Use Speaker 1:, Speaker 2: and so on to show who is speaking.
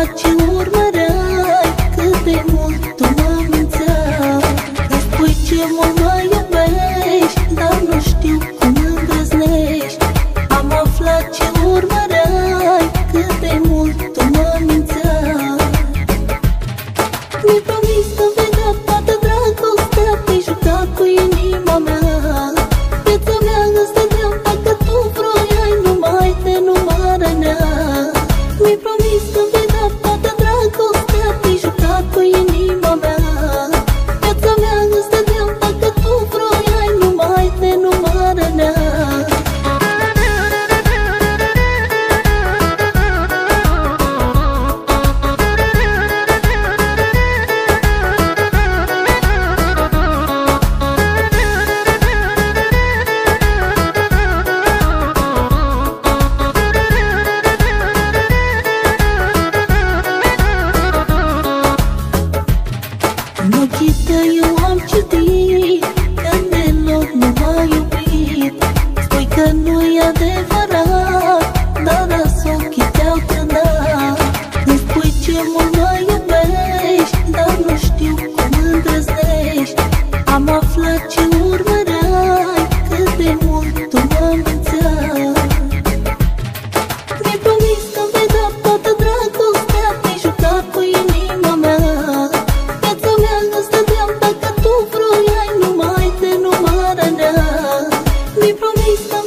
Speaker 1: fac și urmărai Cât de mult tu mă mințeai Îmi spui ce mult mă iubești Dar nu știu cum îndrăznești. Am aflat ce urmărai Cât de mult tu mă mințeai Mi-ai promis că me promessa.